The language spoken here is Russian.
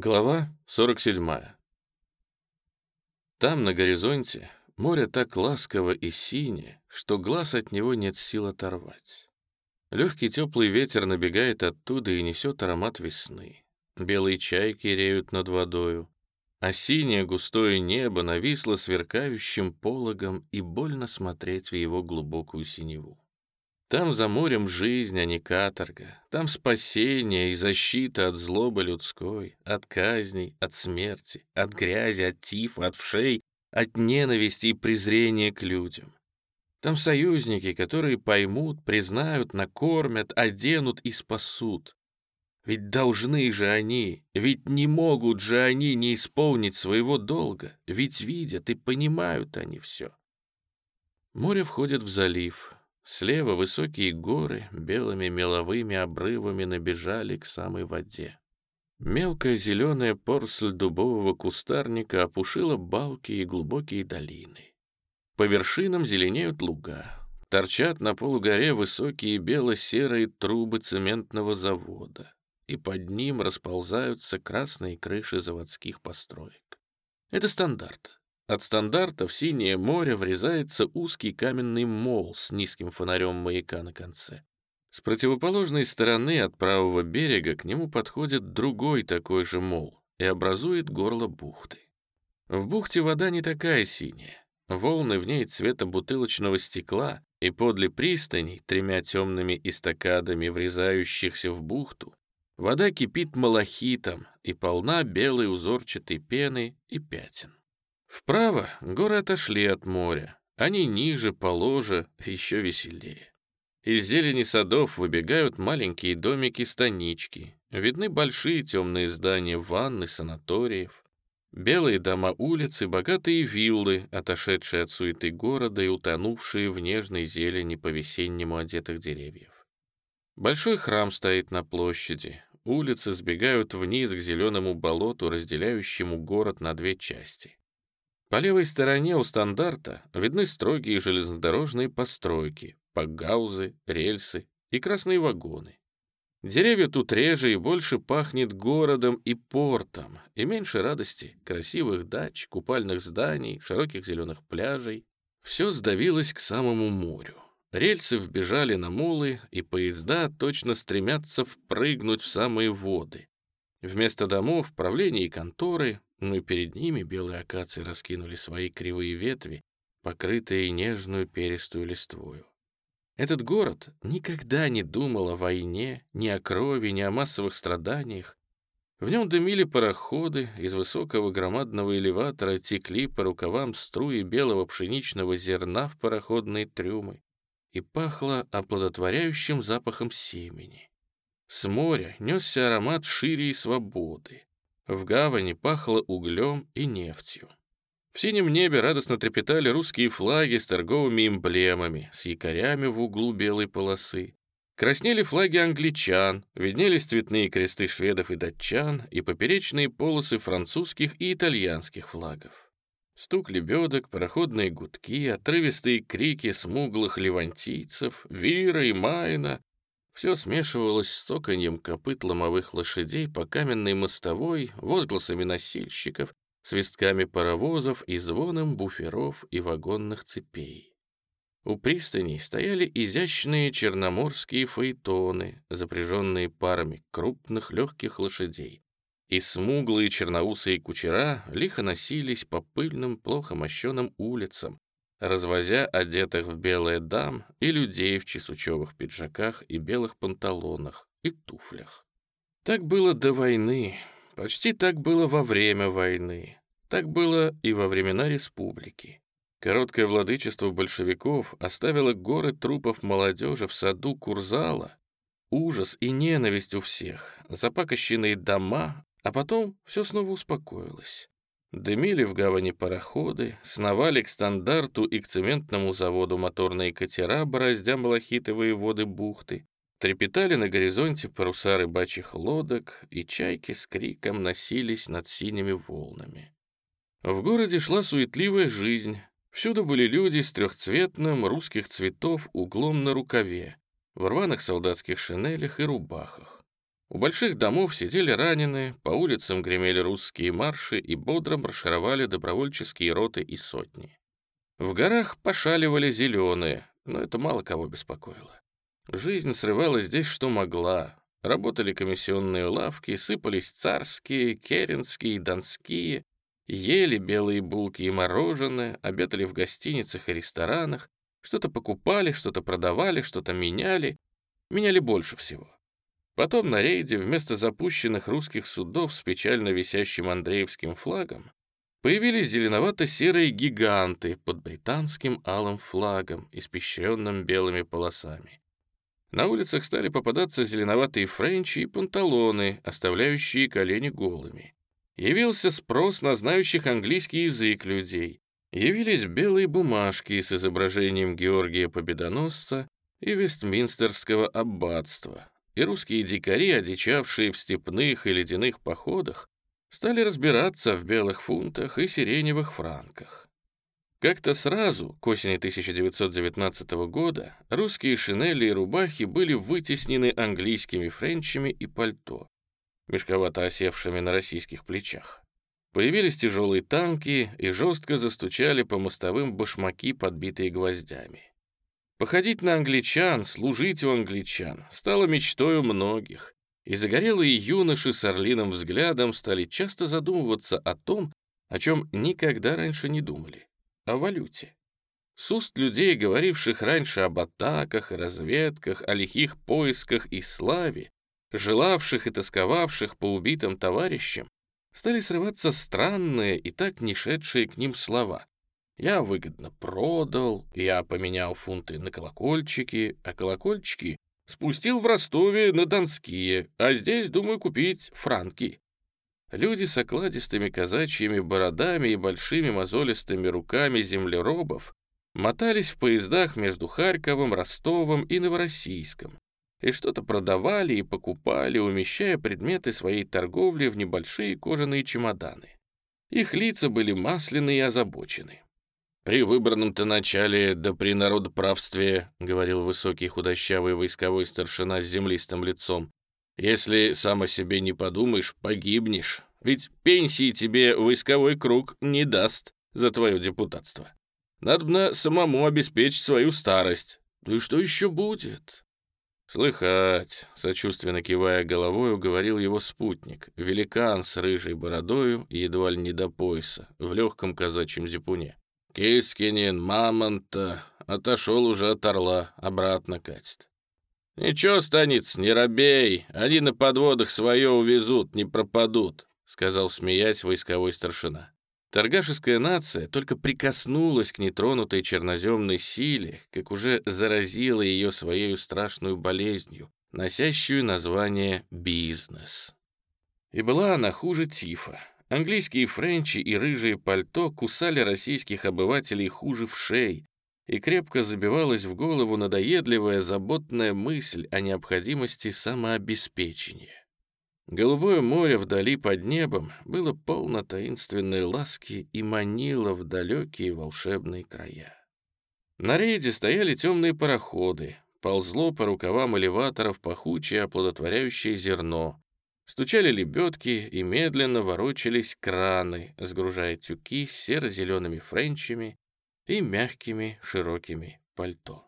Глава 47. Там, на горизонте, море так ласково и синее, что глаз от него нет сил оторвать. Легкий теплый ветер набегает оттуда и несет аромат весны. Белые чайки реют над водою, а синее густое небо нависло сверкающим пологом и больно смотреть в его глубокую синеву. Там за морем жизнь, а не каторга. Там спасение и защита от злобы людской, от казней, от смерти, от грязи, от тифа, от вшей, от ненависти и презрения к людям. Там союзники, которые поймут, признают, накормят, оденут и спасут. Ведь должны же они, ведь не могут же они не исполнить своего долга, ведь видят и понимают они все. Море входит в залив, Слева высокие горы белыми меловыми обрывами набежали к самой воде. Мелкая зеленая порсль дубового кустарника опушила балки и глубокие долины. По вершинам зеленеют луга. Торчат на полугоре высокие бело-серые трубы цементного завода, и под ним расползаются красные крыши заводских построек. Это стандарт. От стандарта в синее море врезается узкий каменный мол с низким фонарем маяка на конце. С противоположной стороны от правого берега к нему подходит другой такой же мол и образует горло бухты. В бухте вода не такая синяя. Волны в ней цвета бутылочного стекла, и подле пристани, тремя темными эстакадами, врезающихся в бухту, вода кипит малахитом и полна белой узорчатой пены и пятен. Вправо горы отошли от моря. Они ниже, положе, еще веселее. Из зелени садов выбегают маленькие домики-станички. Видны большие темные здания ванны, санаториев. Белые дома улицы, богатые виллы, отошедшие от суеты города и утонувшие в нежной зелени по-весеннему одетых деревьев. Большой храм стоит на площади. Улицы сбегают вниз к зеленому болоту, разделяющему город на две части. По левой стороне у стандарта видны строгие железнодорожные постройки, пакгаузы, рельсы и красные вагоны. Деревья тут реже и больше пахнет городом и портом, и меньше радости, красивых дач, купальных зданий, широких зеленых пляжей. Все сдавилось к самому морю. Рельсы вбежали на мулы, и поезда точно стремятся впрыгнуть в самые воды. Вместо домов, правления и конторы но и перед ними белые акации раскинули свои кривые ветви, покрытые нежную перистую листвою. Этот город никогда не думал о войне, ни о крови, ни о массовых страданиях. В нем дымили пароходы, из высокого громадного элеватора текли по рукавам струи белого пшеничного зерна в пароходные трюмы и пахло оплодотворяющим запахом семени. С моря несся аромат шире и свободы. В гавани пахло углем и нефтью. В синем небе радостно трепетали русские флаги с торговыми эмблемами, с якорями в углу белой полосы. Краснели флаги англичан, виднелись цветные кресты шведов и датчан и поперечные полосы французских и итальянских флагов. Стук лебедок, пароходные гудки, отрывистые крики смуглых левантийцев, Вира и Майна, все смешивалось с цоканьем копыт ломовых лошадей по каменной мостовой, возгласами носильщиков, свистками паровозов и звоном буферов и вагонных цепей. У пристани стояли изящные черноморские фаэтоны, запряженные парами крупных легких лошадей, и смуглые черноусые кучера лихо носились по пыльным, плохо мощенным улицам, развозя одетых в белое дам и людей в чесучевых пиджаках и белых панталонах и туфлях. Так было до войны, почти так было во время войны, так было и во времена республики. Короткое владычество большевиков оставило горы трупов молодежи в саду Курзала, ужас и ненависть у всех, запакощенные дома, а потом все снова успокоилось. Дымили в гавани пароходы, сновали к стандарту и к цементному заводу моторные катера, бороздя малахитовые воды бухты. Трепетали на горизонте паруса рыбачьих лодок, и чайки с криком носились над синими волнами. В городе шла суетливая жизнь. Всюду были люди с трехцветным русских цветов углом на рукаве, в рваных солдатских шинелях и рубахах. У больших домов сидели раненые, по улицам гремели русские марши и бодро маршировали добровольческие роты и сотни. В горах пошаливали зеленые, но это мало кого беспокоило. Жизнь срывала здесь что могла. Работали комиссионные лавки, сыпались царские, керенские донские, ели белые булки и мороженое, обедали в гостиницах и ресторанах, что-то покупали, что-то продавали, что-то меняли. Меняли больше всего. Потом на рейде вместо запущенных русских судов с печально висящим Андреевским флагом появились зеленовато-серые гиганты под британским алым флагом, испещренным белыми полосами. На улицах стали попадаться зеленоватые френчи и панталоны, оставляющие колени голыми. Явился спрос на знающих английский язык людей. Явились белые бумажки с изображением Георгия Победоносца и Вестминстерского аббатства, и русские дикари, одичавшие в степных и ледяных походах, стали разбираться в белых фунтах и сиреневых франках. Как-то сразу, к осени 1919 года, русские шинели и рубахи были вытеснены английскими френчами и пальто, мешковато осевшими на российских плечах. Появились тяжелые танки и жестко застучали по мостовым башмаки, подбитые гвоздями. Походить на англичан, служить у англичан стало мечтой у многих, и загорелые юноши с орлиным взглядом стали часто задумываться о том, о чем никогда раньше не думали — о валюте. С уст людей, говоривших раньше об атаках разведках, о лихих поисках и славе, желавших и тосковавших по убитым товарищам, стали срываться странные и так не шедшие к ним слова. Я выгодно продал, я поменял фунты на колокольчики, а колокольчики спустил в Ростове на Донские, а здесь думаю купить франки. Люди с окладистыми казачьими бородами и большими мозолистыми руками землеробов мотались в поездах между Харьковом, Ростовом и Новороссийском и что-то продавали и покупали, умещая предметы своей торговли в небольшие кожаные чемоданы. Их лица были масляны и озабочены. «При выбранном-то начале, да при народоправстве», — говорил высокий худощавый войсковой старшина с землистым лицом, «если сам о себе не подумаешь, погибнешь, ведь пенсии тебе войсковой круг не даст за твое депутатство. Надо самому обеспечить свою старость. Ну и что еще будет?» «Слыхать», — сочувственно кивая головой, говорил его спутник, великан с рыжей бородою, едва ли не до пояса, в легком казачьем зипуне. Кискинин, мамонта, отошел уже от орла, обратно катит. «Ничего, станиц, не робей, они на подводах свое увезут, не пропадут», сказал, смеясь, войсковой старшина. Торгашеская нация только прикоснулась к нетронутой черноземной силе, как уже заразила ее своей страшную болезнью, носящую название «бизнес». И была она хуже тифа. Английские френчи и рыжие пальто кусали российских обывателей хуже в шей, и крепко забивалась в голову надоедливая заботная мысль о необходимости самообеспечения. Голубое море вдали под небом было полно таинственной ласки и манило в далекие волшебные края. На рейде стояли темные пароходы, ползло по рукавам элеваторов пахучее оплодотворяющее зерно, Стучали лебедки и медленно ворочались краны, сгружая тюки серо-зелеными френчами и мягкими широкими пальто.